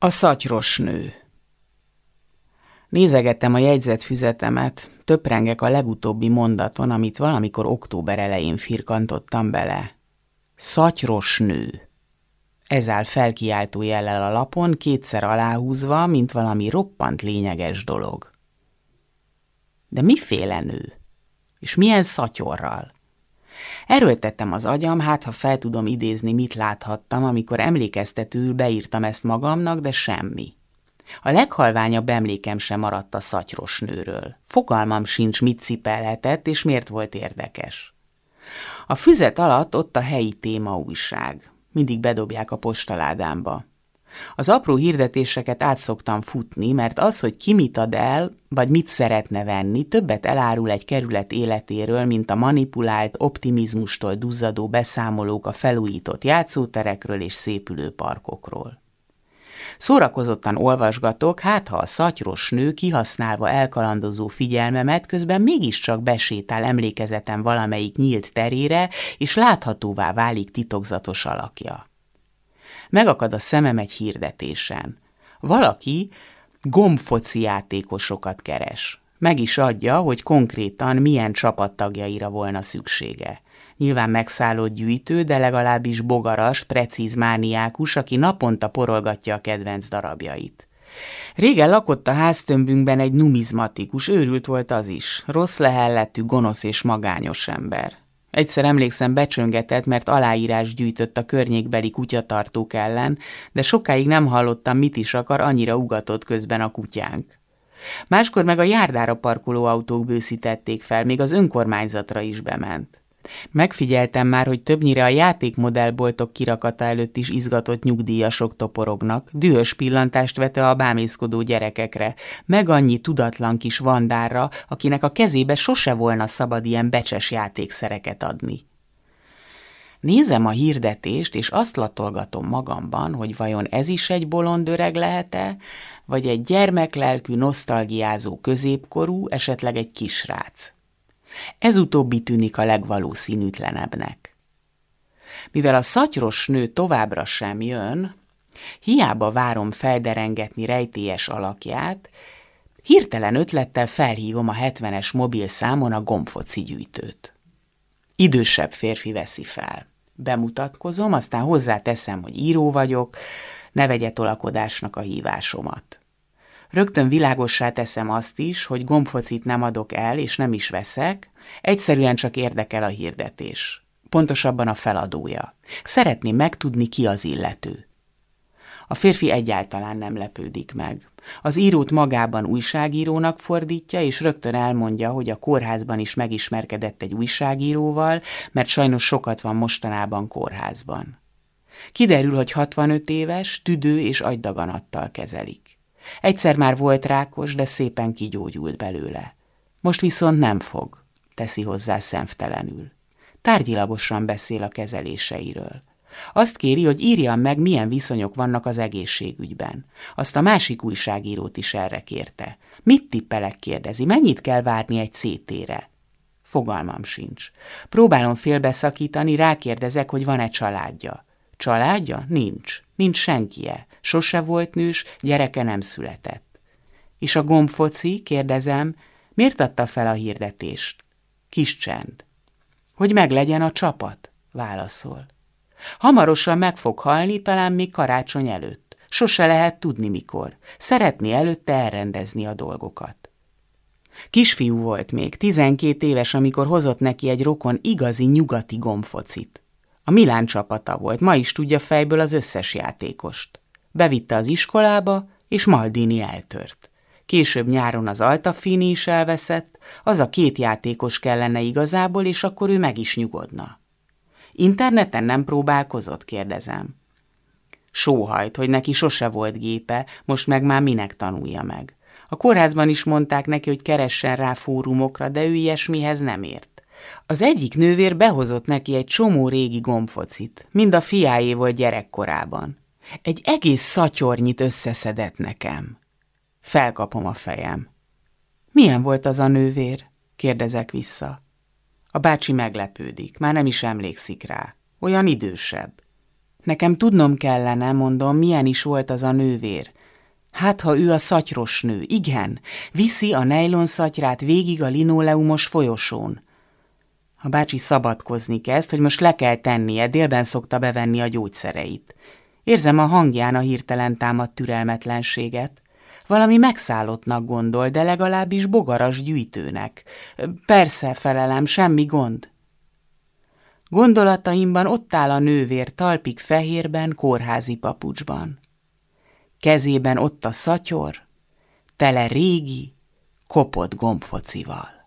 A szatyros nő Nézegettem a jegyzetfüzetemet, töprengek a legutóbbi mondaton, amit valamikor október elején firkantottam bele. Szatyros nő. Ez áll felkiáltó jellel a lapon, kétszer aláhúzva, mint valami roppant lényeges dolog. De miféle nő? És milyen szatyorral? Erőltettem az agyam, hát ha fel tudom idézni, mit láthattam, amikor emlékeztetőül beírtam ezt magamnak, de semmi. A leghalványabb emlékem sem maradt a szatyros nőről. Fogalmam sincs, mit cipelhetett, és miért volt érdekes. A füzet alatt ott a helyi téma újság. Mindig bedobják a postaládámba. Az apró hirdetéseket át szoktam futni, mert az, hogy ki mit ad el, vagy mit szeretne venni, többet elárul egy kerület életéről, mint a manipulált, optimizmustól duzzadó beszámolók a felújított játszóterekről és szépülő parkokról. Szórakozottan olvasgatok, hát ha a szatyros nő kihasználva elkalandozó figyelmemet, közben mégiscsak besétál emlékezetem valamelyik nyílt terére, és láthatóvá válik titokzatos alakja. Megakad a szemem egy hirdetésen. Valaki gombfoci játékosokat keres. Meg is adja, hogy konkrétan milyen csapattagjaira volna szüksége. Nyilván megszállott gyűjtő, de legalábbis bogaras, precíz mániákus, aki naponta porolgatja a kedvenc darabjait. Régen lakott a háztömbünkben egy numizmatikus, őrült volt az is, rossz lehelletű, gonosz és magányos ember. Egyszer emlékszem becsöngetett, mert aláírás gyűjtött a környékbeli kutyatartók ellen, de sokáig nem hallottam, mit is akar, annyira ugatott közben a kutyánk. Máskor meg a járdára parkoló autók bőszítették fel, még az önkormányzatra is bement. Megfigyeltem már, hogy többnyire a játékmodellboltok kirakata előtt is izgatott nyugdíjasok toporognak, dühös pillantást vete a bámészkodó gyerekekre, meg annyi tudatlan kis vandára, akinek a kezébe sose volna szabad ilyen becses játékszereket adni. Nézem a hirdetést, és azt latolgatom magamban, hogy vajon ez is egy bolond öreg lehet-e, vagy egy gyermeklelkű, nosztalgiázó középkorú, esetleg egy kisrác. Ez utóbbi tűnik a legvalószínűtlenebbnek. Mivel a szatyros nő továbbra sem jön, hiába várom felderengetni rejtélyes alakját, hirtelen ötlettel felhívom a 70-es mobil számon a gombfoci gyűjtőt. Idősebb férfi veszi fel. Bemutatkozom, aztán hozzáteszem, hogy író vagyok, ne vegye tolakodásnak a hívásomat. Rögtön világossá teszem azt is, hogy gombfocit nem adok el, és nem is veszek, egyszerűen csak érdekel a hirdetés. Pontosabban a feladója. Szeretném megtudni, ki az illető. A férfi egyáltalán nem lepődik meg. Az írót magában újságírónak fordítja, és rögtön elmondja, hogy a kórházban is megismerkedett egy újságíróval, mert sajnos sokat van mostanában kórházban. Kiderül, hogy 65 éves, tüdő és agydaganattal kezelik. Egyszer már volt rákos, de szépen kigyógyult belőle. Most viszont nem fog, teszi hozzá szemtelenül. Tárgyilagosan beszél a kezeléseiről. Azt kéri, hogy írjam meg, milyen viszonyok vannak az egészségügyben. Azt a másik újságírót is erre kérte. Mit tippelek, kérdezi, mennyit kell várni egy CT-re? Fogalmam sincs. Próbálom félbeszakítani, rákérdezek, hogy van-e családja. Családja? Nincs. Nincs senkie. Sose volt nős, gyereke nem született. És a gombfoci, kérdezem, miért adta fel a hirdetést? Kis csend. Hogy meglegyen a csapat, válaszol. Hamarosan meg fog halni, talán még karácsony előtt. Sose lehet tudni mikor. Szeretné előtte elrendezni a dolgokat. Kisfiú volt még, tizenkét éves, amikor hozott neki egy rokon igazi nyugati gombfocit. A Milán csapata volt, ma is tudja fejből az összes játékost. Bevitte az iskolába, és Maldini eltört. Később nyáron az Altafini is elveszett, az a két játékos kellene igazából, és akkor ő meg is nyugodna. Interneten nem próbálkozott, kérdezem. Sóhajt, hogy neki sose volt gépe, most meg már minek tanulja meg. A kórházban is mondták neki, hogy keressen rá fórumokra, de ő ilyesmihez nem ért. Az egyik nővér behozott neki egy csomó régi gombfocit, mind a fiáé volt gyerekkorában. Egy egész szatyornyit összeszedett nekem. Felkapom a fejem. Milyen volt az a nővér? kérdezek vissza. A bácsi meglepődik, már nem is emlékszik rá. Olyan idősebb. Nekem tudnom kellene, mondom, milyen is volt az a nővér. Hát, ha ő a szatyros nő, igen, viszi a nejlon szatyrát végig a linoleumos folyosón. A bácsi szabadkozni kezd, hogy most le kell tennie, délben szokta bevenni a gyógyszereit. Érzem a hangján a hirtelen támadt türelmetlenséget. Valami megszállottnak gondol, de legalábbis bogaras gyűjtőnek. Persze, felelem, semmi gond. Gondolataimban ott áll a nővér talpig fehérben, kórházi papucsban. Kezében ott a szatyor, tele régi, kopott gombfocival.